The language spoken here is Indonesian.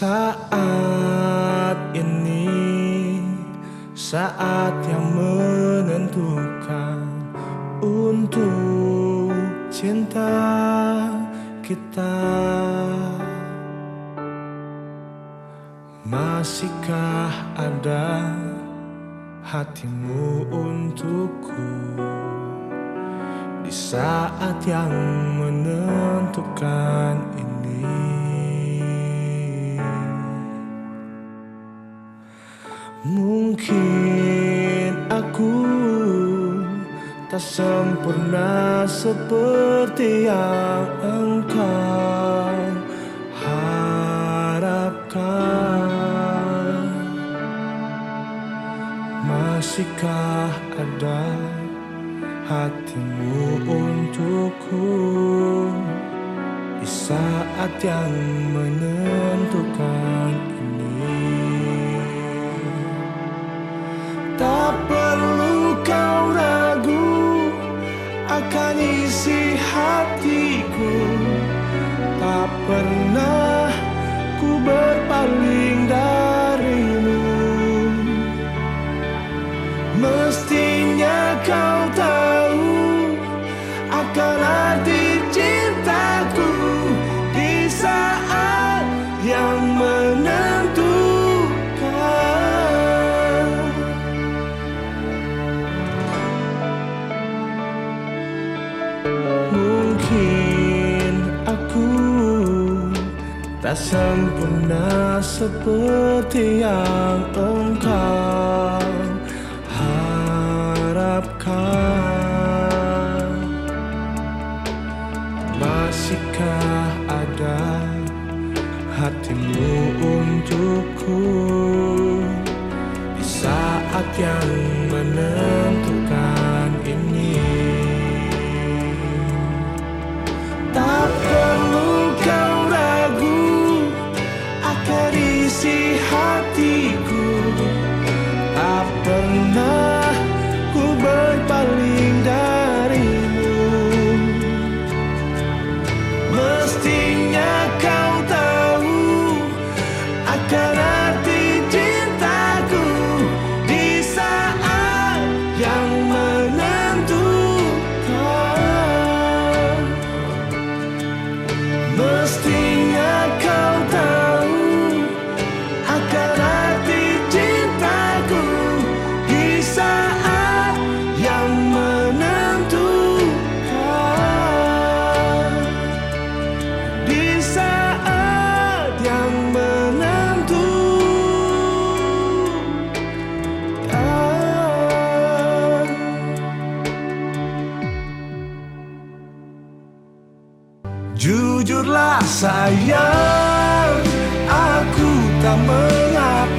Saat ini Saat yang menentukan Untuk cinta kita. Masihkah ada hatimu untukku? Di saat yang menentukan Mungkin aku tak sempurna seperti yang engkau harapkan. Masihkah ada hatimu untukku Di saat yang menentukan Mestinya kau tahu akan arti cintaku Di saat yang menentukan. Mungkin aku tak sempurna seperti yang engkau hatimu untukku Di saat yang menentukan Jujurlah sayang Aku tak mengapa